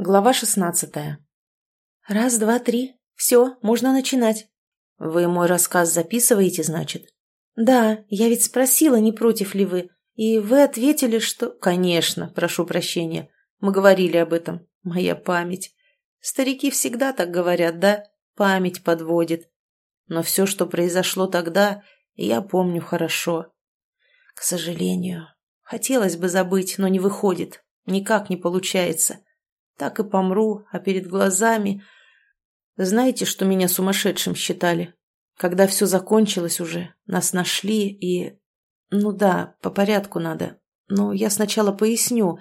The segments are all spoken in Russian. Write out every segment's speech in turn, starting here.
Глава шестнадцатая. «Раз, два, три. Все, можно начинать». «Вы мой рассказ записываете, значит?» «Да, я ведь спросила, не против ли вы, и вы ответили, что...» «Конечно, прошу прощения. Мы говорили об этом. Моя память. Старики всегда так говорят, да? Память подводит. Но все, что произошло тогда, я помню хорошо. К сожалению, хотелось бы забыть, но не выходит. Никак не получается. Так и помру, а перед глазами... Знаете, что меня сумасшедшим считали? Когда все закончилось уже, нас нашли и... Ну да, по порядку надо. Но я сначала поясню.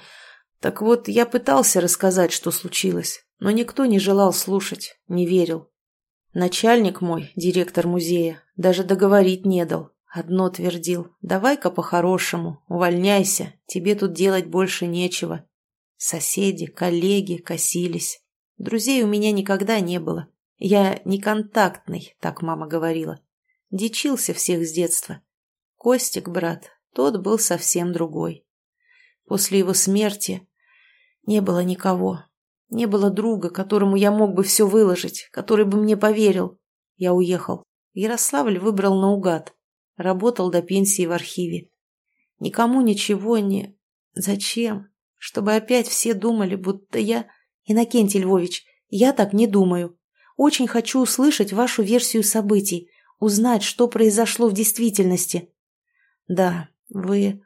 Так вот, я пытался рассказать, что случилось, но никто не желал слушать, не верил. Начальник мой, директор музея, даже договорить не дал. Одно твердил. «Давай-ка по-хорошему, увольняйся, тебе тут делать больше нечего. Соседи, коллеги косились. Друзей у меня никогда не было. Я неконтактный, так мама говорила. Дичился всех с детства. Костик, брат, тот был совсем другой. После его смерти не было никого. Не было друга, которому я мог бы все выложить, который бы мне поверил. Я уехал. Ярославль выбрал наугад. Работал до пенсии в архиве. Никому ничего не... Зачем? Чтобы опять все думали, будто я... Иннокентий Львович, я так не думаю. Очень хочу услышать вашу версию событий, узнать, что произошло в действительности. Да, вы...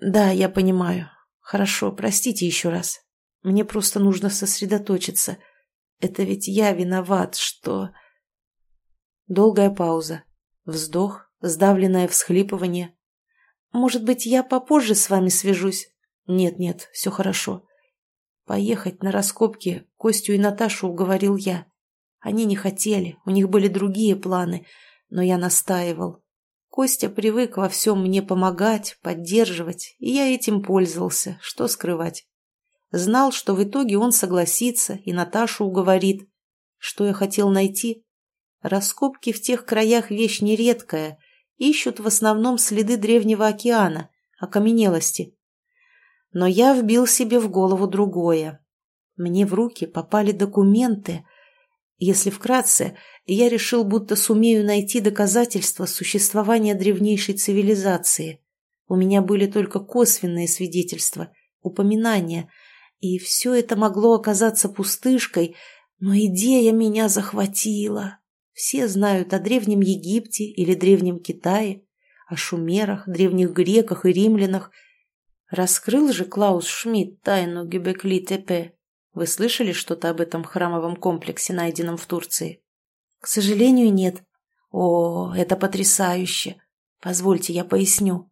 Да, я понимаю. Хорошо, простите еще раз. Мне просто нужно сосредоточиться. Это ведь я виноват, что... Долгая пауза. Вздох, сдавленное всхлипывание. Может быть, я попозже с вами свяжусь? «Нет-нет, все хорошо. Поехать на раскопки Костю и Наташу уговорил я. Они не хотели, у них были другие планы, но я настаивал. Костя привык во всем мне помогать, поддерживать, и я этим пользовался, что скрывать. Знал, что в итоге он согласится и Наташу уговорит. Что я хотел найти? Раскопки в тех краях вещь нередкая, ищут в основном следы древнего океана, окаменелости но я вбил себе в голову другое. Мне в руки попали документы. Если вкратце, я решил, будто сумею найти доказательства существования древнейшей цивилизации. У меня были только косвенные свидетельства, упоминания, и все это могло оказаться пустышкой, но идея меня захватила. Все знают о Древнем Египте или Древнем Китае, о шумерах, древних греках и римлянах – Раскрыл же Клаус Шмидт тайну Гюбекли-Тепе. Вы слышали что-то об этом храмовом комплексе, найденном в Турции? К сожалению, нет. О, это потрясающе. Позвольте, я поясню.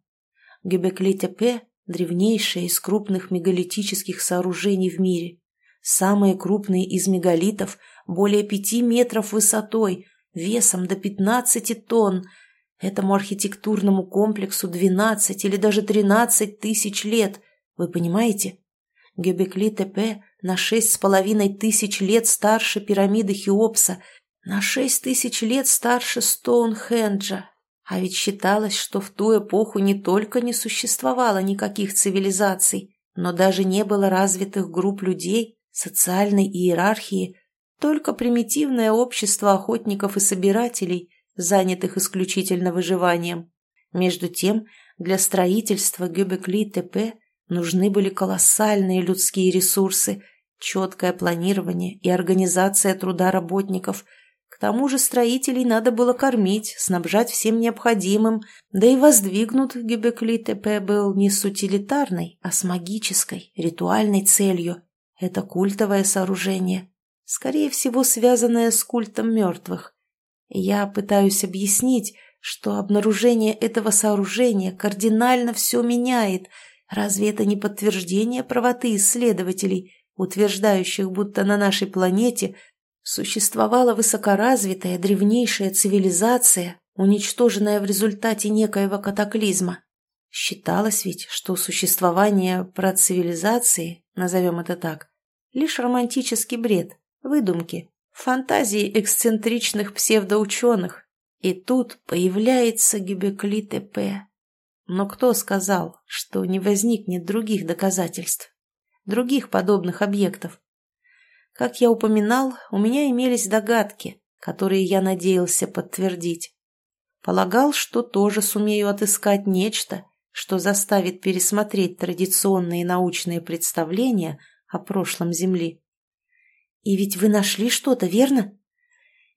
Гюбекли-Тепе – древнейшее из крупных мегалитических сооружений в мире. Самые крупные из мегалитов более пяти метров высотой, весом до 15 тонн – Этому архитектурному комплексу 12 или даже 13 тысяч лет, вы понимаете? Гебекли-Тепе на шесть с половиной тысяч лет старше пирамиды Хеопса, на шесть тысяч лет старше Стоунхенджа. А ведь считалось, что в ту эпоху не только не существовало никаких цивилизаций, но даже не было развитых групп людей, социальной иерархии, только примитивное общество охотников и собирателей – занятых исключительно выживанием. Между тем, для строительства Гюбекли-ТП нужны были колоссальные людские ресурсы, четкое планирование и организация труда работников. К тому же строителей надо было кормить, снабжать всем необходимым, да и воздвигнут Гюбекли-ТП был не с утилитарной, а с магической, ритуальной целью. Это культовое сооружение, скорее всего связанное с культом мертвых. Я пытаюсь объяснить, что обнаружение этого сооружения кардинально все меняет. Разве это не подтверждение правоты исследователей, утверждающих, будто на нашей планете существовала высокоразвитая древнейшая цивилизация, уничтоженная в результате некоего катаклизма? Считалось ведь, что существование процивилизации, назовем это так, лишь романтический бред, выдумки, фантазии эксцентричных псевдоученых. И тут появляется Гюбекли ТП. Но кто сказал, что не возникнет других доказательств, других подобных объектов? Как я упоминал, у меня имелись догадки, которые я надеялся подтвердить. Полагал, что тоже сумею отыскать нечто, что заставит пересмотреть традиционные научные представления о прошлом Земли. И ведь вы нашли что-то, верно?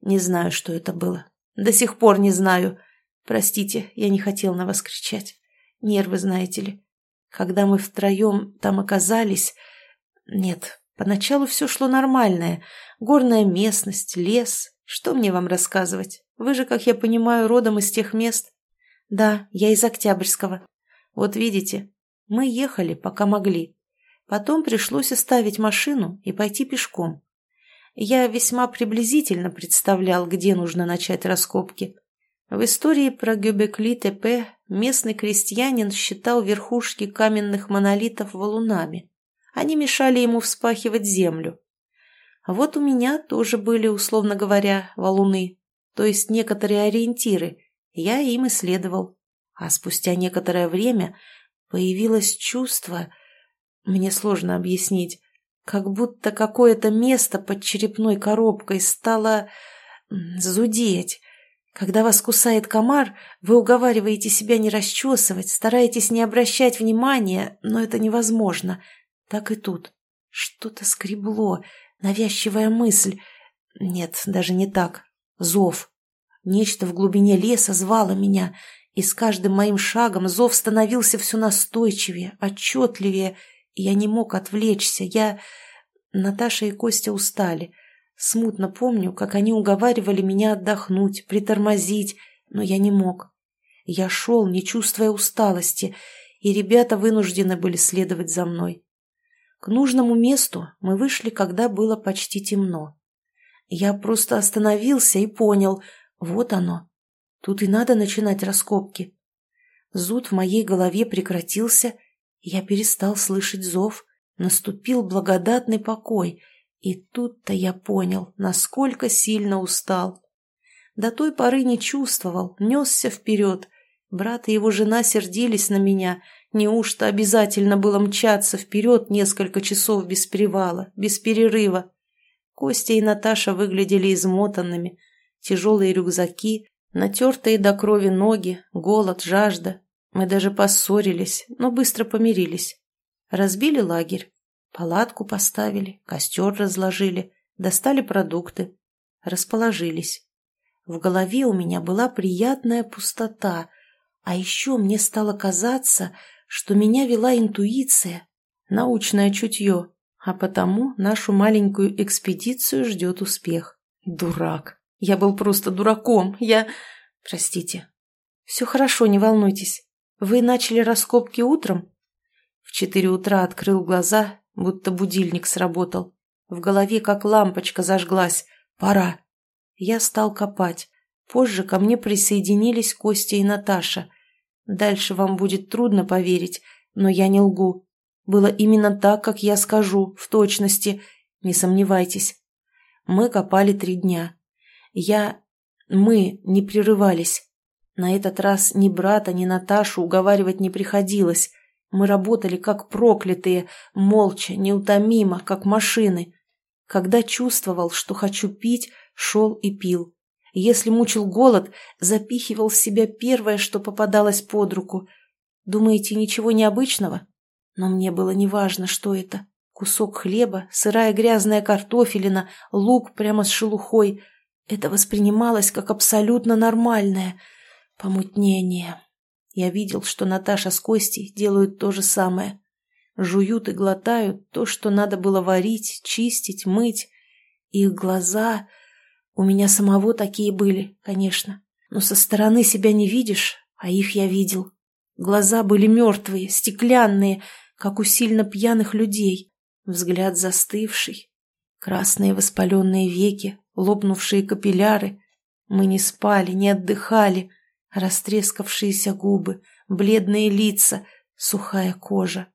Не знаю, что это было. До сих пор не знаю. Простите, я не хотел на вас кричать. Нервы, знаете ли. Когда мы втроем там оказались... Нет, поначалу все шло нормальное. Горная местность, лес. Что мне вам рассказывать? Вы же, как я понимаю, родом из тех мест. Да, я из Октябрьского. Вот видите, мы ехали, пока могли. Потом пришлось оставить машину и пойти пешком. Я весьма приблизительно представлял, где нужно начать раскопки. В истории про Гюбекли-Тепе местный крестьянин считал верхушки каменных монолитов валунами. Они мешали ему вспахивать землю. Вот у меня тоже были, условно говоря, валуны, то есть некоторые ориентиры. Я им исследовал. А спустя некоторое время появилось чувство, мне сложно объяснить, как будто какое-то место под черепной коробкой стало зудеть. Когда вас кусает комар, вы уговариваете себя не расчесывать, стараетесь не обращать внимания, но это невозможно. Так и тут. Что-то скребло, навязчивая мысль. Нет, даже не так. Зов. Нечто в глубине леса звало меня, и с каждым моим шагом зов становился все настойчивее, отчетливее, я не мог отвлечься. Я... Наташа и Костя устали. Смутно помню, как они уговаривали меня отдохнуть, притормозить, но я не мог. Я шел, не чувствуя усталости, и ребята вынуждены были следовать за мной. К нужному месту мы вышли, когда было почти темно. Я просто остановился и понял, вот оно. Тут и надо начинать раскопки. Зуд в моей голове прекратился, я перестал слышать зов, наступил благодатный покой, и тут-то я понял, насколько сильно устал. До той поры не чувствовал, несся вперед. Брат и его жена сердились на меня. Неужто обязательно было мчаться вперед несколько часов без привала, без перерыва? Костя и Наташа выглядели измотанными. Тяжелые рюкзаки, натертые до крови ноги, голод, жажда, мы даже поссорились, но быстро помирились. Разбили лагерь, палатку поставили, костер разложили, достали продукты, расположились. В голове у меня была приятная пустота, а еще мне стало казаться, что меня вела интуиция, научное чутье, а потому нашу маленькую экспедицию ждет успех. Дурак. Я был просто дураком. Я... Простите. Все хорошо, не волнуйтесь. «Вы начали раскопки утром?» В четыре утра открыл глаза, будто будильник сработал. В голове как лампочка зажглась. «Пора!» Я стал копать. Позже ко мне присоединились Костя и Наташа. Дальше вам будет трудно поверить, но я не лгу. Было именно так, как я скажу, в точности. Не сомневайтесь. Мы копали три дня. Я... Мы не прерывались. На этот раз ни брата, ни Наташу уговаривать не приходилось. Мы работали как проклятые, молча, неутомимо, как машины. Когда чувствовал, что хочу пить, шел и пил. Если мучил голод, запихивал в себя первое, что попадалось под руку. Думаете, ничего необычного? Но мне было неважно, что это. Кусок хлеба, сырая грязная картофелина, лук прямо с шелухой. Это воспринималось как абсолютно нормальное – Помутнение. Я видел, что Наташа с Костей делают то же самое. Жуют и глотают то, что надо было варить, чистить, мыть. Их глаза... У меня самого такие были, конечно. Но со стороны себя не видишь, а их я видел. Глаза были мертвые, стеклянные, как у сильно пьяных людей. Взгляд застывший. Красные воспаленные веки, лопнувшие капилляры. Мы не спали, не отдыхали. Растрескавшиеся губы, бледные лица, сухая кожа.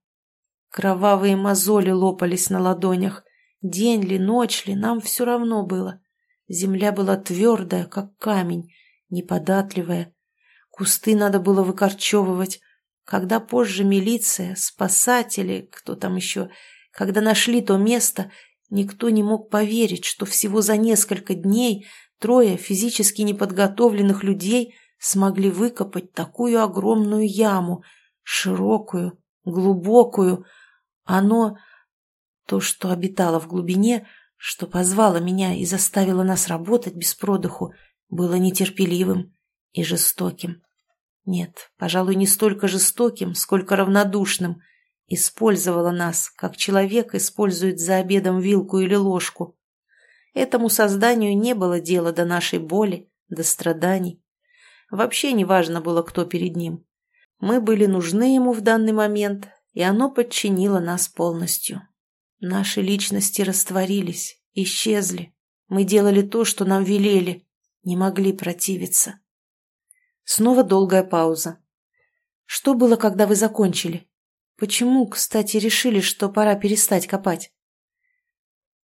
Кровавые мозоли лопались на ладонях. День ли, ночь ли, нам все равно было. Земля была твердая, как камень, неподатливая. Кусты надо было выкорчевывать. Когда позже милиция, спасатели, кто там еще, когда нашли то место, Никто не мог поверить, что всего за несколько дней трое физически неподготовленных людей смогли выкопать такую огромную яму, широкую, глубокую. Оно, то, что обитало в глубине, что позвало меня и заставило нас работать без продыху, было нетерпеливым и жестоким. Нет, пожалуй, не столько жестоким, сколько равнодушным. Использовала нас, как человек использует за обедом вилку или ложку. Этому созданию не было дела до нашей боли, до страданий. Вообще не важно было, кто перед ним. Мы были нужны ему в данный момент, и оно подчинило нас полностью. Наши личности растворились, исчезли. Мы делали то, что нам велели, не могли противиться. Снова долгая пауза. Что было, когда вы закончили? Почему, кстати, решили, что пора перестать копать?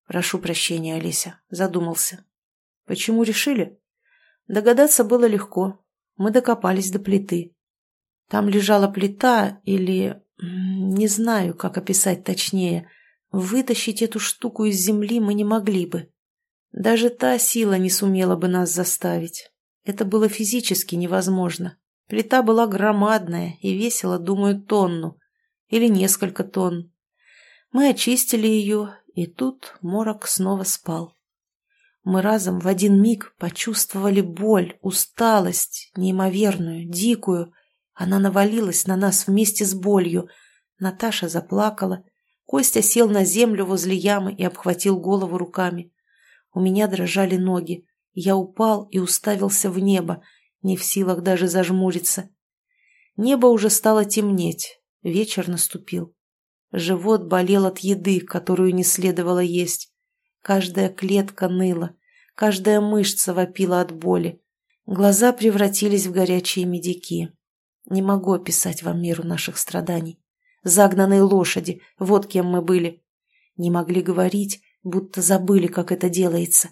Прошу прощения, Олеся, задумался. Почему решили? Догадаться было легко. Мы докопались до плиты. Там лежала плита или... Не знаю, как описать точнее. Вытащить эту штуку из земли мы не могли бы. Даже та сила не сумела бы нас заставить. Это было физически невозможно. Плита была громадная и весила, думаю, тонну. Или несколько тонн. Мы очистили ее, и тут морок снова спал. Мы разом в один миг почувствовали боль, усталость, неимоверную, дикую. Она навалилась на нас вместе с болью. Наташа заплакала. Костя сел на землю возле ямы и обхватил голову руками. У меня дрожали ноги. Я упал и уставился в небо, не в силах даже зажмуриться. Небо уже стало темнеть, вечер наступил. Живот болел от еды, которую не следовало есть. Каждая клетка ныла, каждая мышца вопила от боли. Глаза превратились в горячие медики. Не могу описать вам меру наших страданий. Загнанные лошади, вот кем мы были. Не могли говорить, будто забыли, как это делается.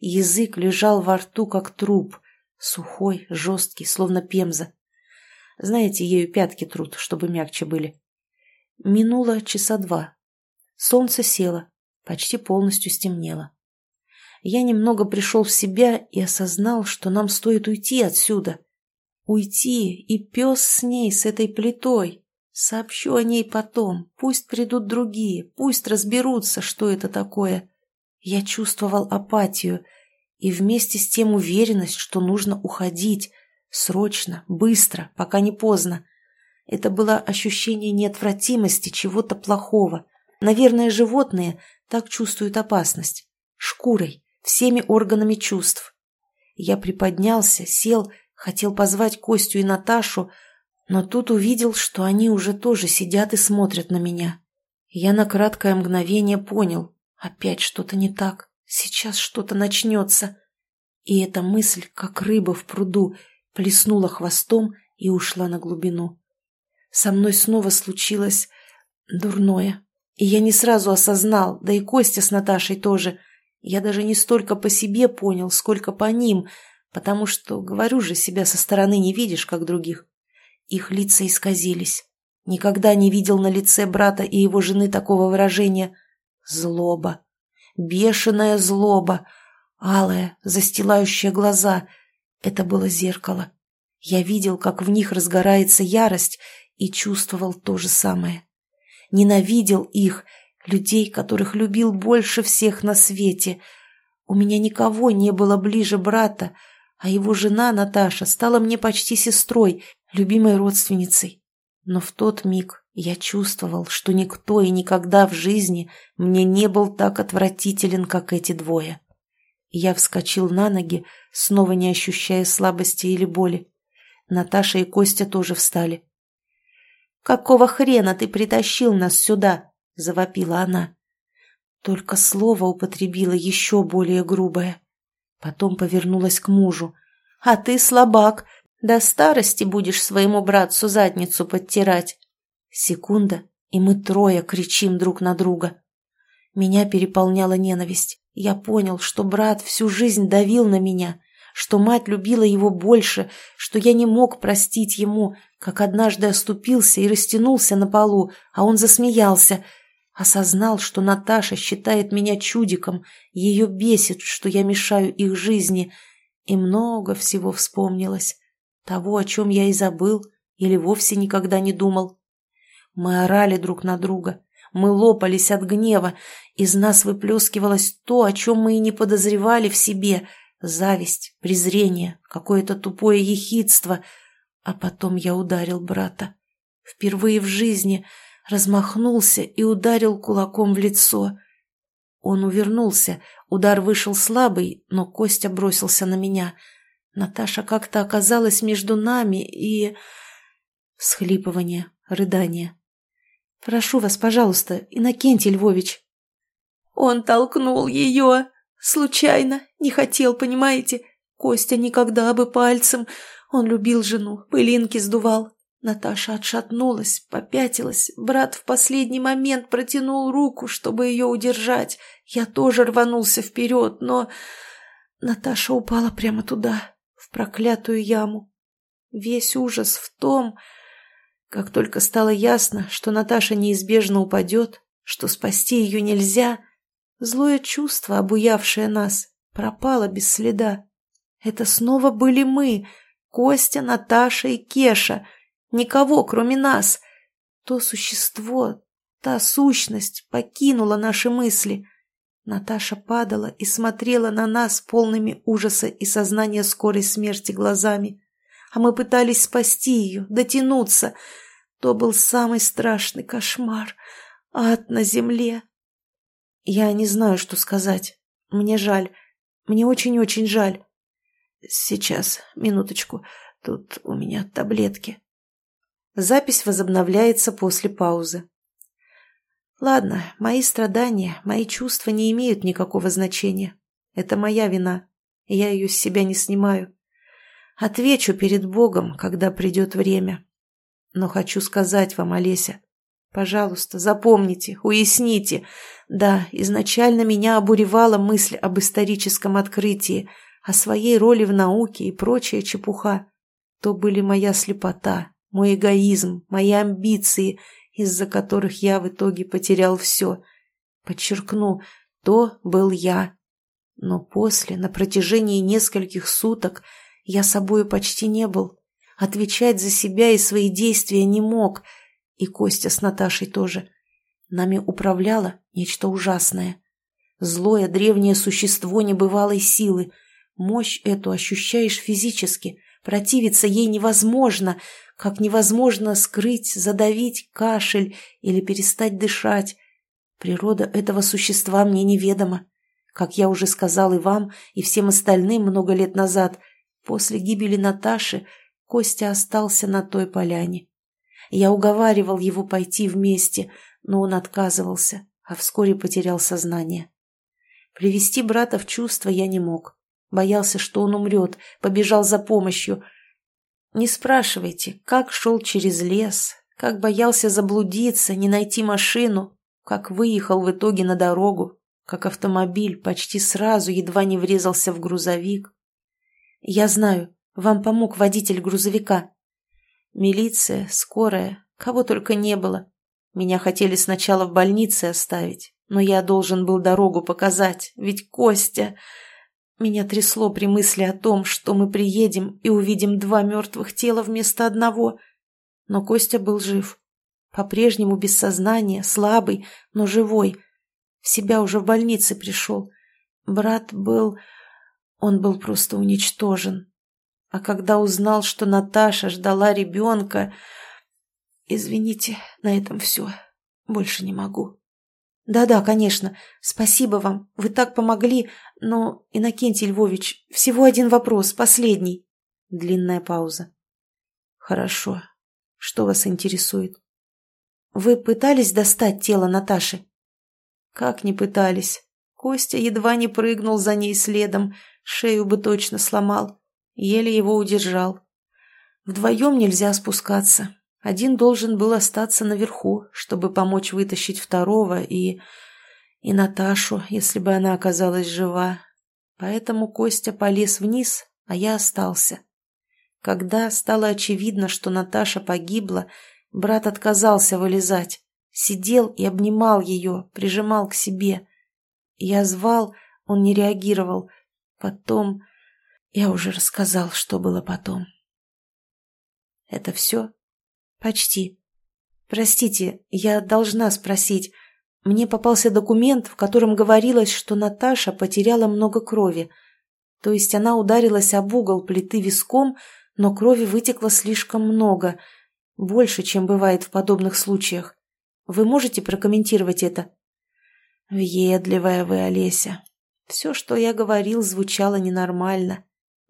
Язык лежал во рту, как труп, сухой, жесткий, словно пемза. Знаете, ею пятки трут, чтобы мягче были. Минуло часа два. Солнце село, почти полностью стемнело. Я немного пришел в себя и осознал, что нам стоит уйти отсюда. Уйти, и пес с ней, с этой плитой. Сообщу о ней потом, пусть придут другие, пусть разберутся, что это такое. Я чувствовал апатию и вместе с тем уверенность, что нужно уходить, срочно, быстро, пока не поздно. Это было ощущение неотвратимости чего-то плохого. Наверное, животные так чувствуют опасность. Шкурой, всеми органами чувств. Я приподнялся, сел, хотел позвать Костю и Наташу, но тут увидел, что они уже тоже сидят и смотрят на меня. Я на краткое мгновение понял, Опять что-то не так. Сейчас что-то начнется. И эта мысль, как рыба в пруду, плеснула хвостом и ушла на глубину. Со мной снова случилось дурное. И я не сразу осознал, да и Костя с Наташей тоже. Я даже не столько по себе понял, сколько по ним, потому что, говорю же, себя со стороны не видишь, как других. Их лица исказились. Никогда не видел на лице брата и его жены такого выражения. Злоба. Бешеная злоба. Алая, застилающая глаза. Это было зеркало. Я видел, как в них разгорается ярость, и чувствовал то же самое. Ненавидел их, людей, которых любил больше всех на свете. У меня никого не было ближе брата, а его жена Наташа стала мне почти сестрой, любимой родственницей. Но в тот миг я чувствовал, что никто и никогда в жизни мне не был так отвратителен, как эти двое. Я вскочил на ноги, снова не ощущая слабости или боли. Наташа и Костя тоже встали. «Какого хрена ты притащил нас сюда?» – завопила она. Только слово употребила еще более грубое. Потом повернулась к мужу. «А ты слабак, до старости будешь своему братцу задницу подтирать. Секунда, и мы трое кричим друг на друга. Меня переполняла ненависть. Я понял, что брат всю жизнь давил на меня, что мать любила его больше, что я не мог простить ему, как однажды оступился и растянулся на полу, а он засмеялся. Осознал, что Наташа считает меня чудиком, ее бесит, что я мешаю их жизни, и много всего вспомнилось. Того, о чем я и забыл, или вовсе никогда не думал. Мы орали друг на друга, мы лопались от гнева, из нас выплескивалось то, о чем мы и не подозревали в себе — зависть, презрение, какое-то тупое ехидство. А потом я ударил брата. Впервые в жизни размахнулся и ударил кулаком в лицо. Он увернулся, удар вышел слабый, но Костя бросился на меня. Наташа как-то оказалась между нами и... Схлипывание, рыдание. «Прошу вас, пожалуйста, Иннокентий Львович». «Он толкнул ее. Случайно. Не хотел, понимаете? Костя никогда бы пальцем. Он любил жену, пылинки сдувал. Наташа отшатнулась, попятилась. Брат в последний момент протянул руку, чтобы ее удержать. Я тоже рванулся вперед, но... Наташа упала прямо туда, в проклятую яму. Весь ужас в том, как только стало ясно, что Наташа неизбежно упадет, что спасти ее нельзя, злое чувство, обуявшее нас, пропало без следа. Это снова были мы, Костя, Наташа и Кеша, никого, кроме нас. То существо, та сущность покинула наши мысли. Наташа падала и смотрела на нас полными ужаса и сознания скорой смерти глазами. А мы пытались спасти ее, дотянуться — то был самый страшный кошмар. Ад на земле. Я не знаю, что сказать. Мне жаль. Мне очень-очень жаль. Сейчас, минуточку. Тут у меня таблетки. Запись возобновляется после паузы. Ладно, мои страдания, мои чувства не имеют никакого значения. Это моя вина. Я ее с себя не снимаю. Отвечу перед Богом, когда придет время. Но хочу сказать вам, Олеся, пожалуйста, запомните, уясните. Да, изначально меня обуревала мысль об историческом открытии, о своей роли в науке и прочая чепуха. То были моя слепота, мой эгоизм, мои амбиции, из-за которых я в итоге потерял все. Подчеркну, то был я. Но после, на протяжении нескольких суток, я собою почти не был. Отвечать за себя и свои действия не мог. И Костя с Наташей тоже. Нами управляло нечто ужасное. Злое древнее существо небывалой силы. Мощь эту ощущаешь физически. Противиться ей невозможно, как невозможно скрыть, задавить кашель или перестать дышать. Природа этого существа мне неведома. Как я уже сказал и вам, и всем остальным много лет назад, после гибели Наташи Костя остался на той поляне. Я уговаривал его пойти вместе, но он отказывался, а вскоре потерял сознание. Привести брата в чувство я не мог. Боялся, что он умрет, побежал за помощью. Не спрашивайте, как шел через лес, как боялся заблудиться, не найти машину, как выехал в итоге на дорогу, как автомобиль почти сразу едва не врезался в грузовик. Я знаю, вам помог водитель грузовика. Милиция, скорая, кого только не было. Меня хотели сначала в больнице оставить, но я должен был дорогу показать, ведь Костя... Меня трясло при мысли о том, что мы приедем и увидим два мертвых тела вместо одного. Но Костя был жив. По-прежнему без сознания, слабый, но живой. В себя уже в больнице пришел. Брат был... Он был просто уничтожен. А когда узнал, что Наташа ждала ребенка... Извините, на этом все. Больше не могу. Да-да, конечно. Спасибо вам. Вы так помогли. Но, Иннокентий Львович, всего один вопрос, последний. Длинная пауза. Хорошо. Что вас интересует? Вы пытались достать тело Наташи? Как не пытались? Костя едва не прыгнул за ней следом, шею бы точно сломал. Еле его удержал. Вдвоем нельзя спускаться. Один должен был остаться наверху, чтобы помочь вытащить второго и... и Наташу, если бы она оказалась жива. Поэтому Костя полез вниз, а я остался. Когда стало очевидно, что Наташа погибла, брат отказался вылезать. Сидел и обнимал ее, прижимал к себе. Я звал, он не реагировал. Потом... Я уже рассказал, что было потом. Это все? Почти. Простите, я должна спросить. Мне попался документ, в котором говорилось, что Наташа потеряла много крови. То есть она ударилась об угол плиты виском, но крови вытекло слишком много, больше, чем бывает в подобных случаях. Вы можете прокомментировать это? Въедливая вы, Олеся. Все, что я говорил, звучало ненормально.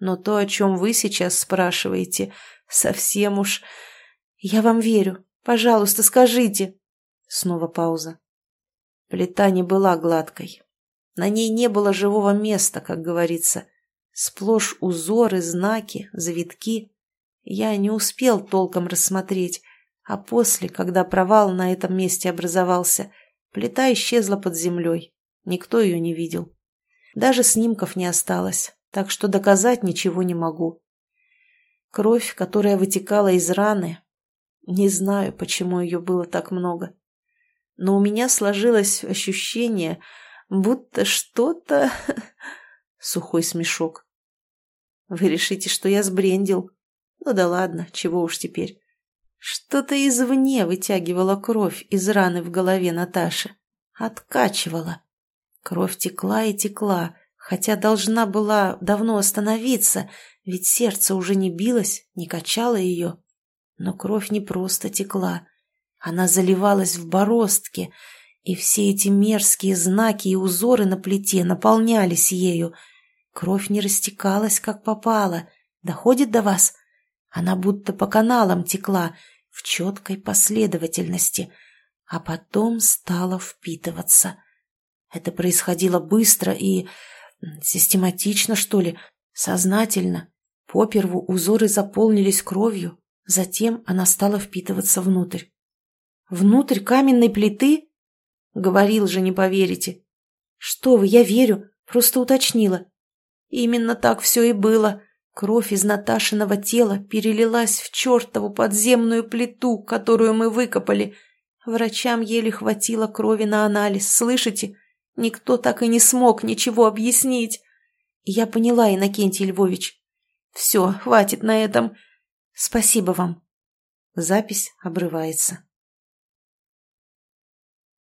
Но то, о чем вы сейчас спрашиваете, совсем уж... Я вам верю. Пожалуйста, скажите. Снова пауза. Плита не была гладкой. На ней не было живого места, как говорится. Сплошь узоры, знаки, завитки. Я не успел толком рассмотреть, а после, когда провал на этом месте образовался, плита исчезла под землей. Никто ее не видел. Даже снимков не осталось, так что доказать ничего не могу. Кровь, которая вытекала из раны, не знаю, почему ее было так много. Но у меня сложилось ощущение, будто что-то... Сухой смешок. Вы решите, что я сбрендил? Ну да ладно, чего уж теперь. Что-то извне вытягивало кровь из раны в голове Наташи. Откачивала. Кровь текла и текла, хотя должна была давно остановиться, ведь сердце уже не билось, не качало ее. Но кровь не просто текла. Она заливалась в бороздке, и все эти мерзкие знаки и узоры на плите наполнялись ею. Кровь не растекалась, как попало. Доходит до вас? Она будто по каналам текла, в четкой последовательности, а потом стала впитываться. Это происходило быстро и... систематично, что ли, сознательно. Поперву узоры заполнились кровью, Затем она стала впитываться внутрь. «Внутрь каменной плиты?» «Говорил же, не поверите». «Что вы, я верю, просто уточнила». «Именно так все и было. Кровь из Наташиного тела перелилась в чертову подземную плиту, которую мы выкопали. Врачам еле хватило крови на анализ, слышите? Никто так и не смог ничего объяснить». «Я поняла, Иннокентий Львович». «Все, хватит на этом». Спасибо вам. Запись обрывается.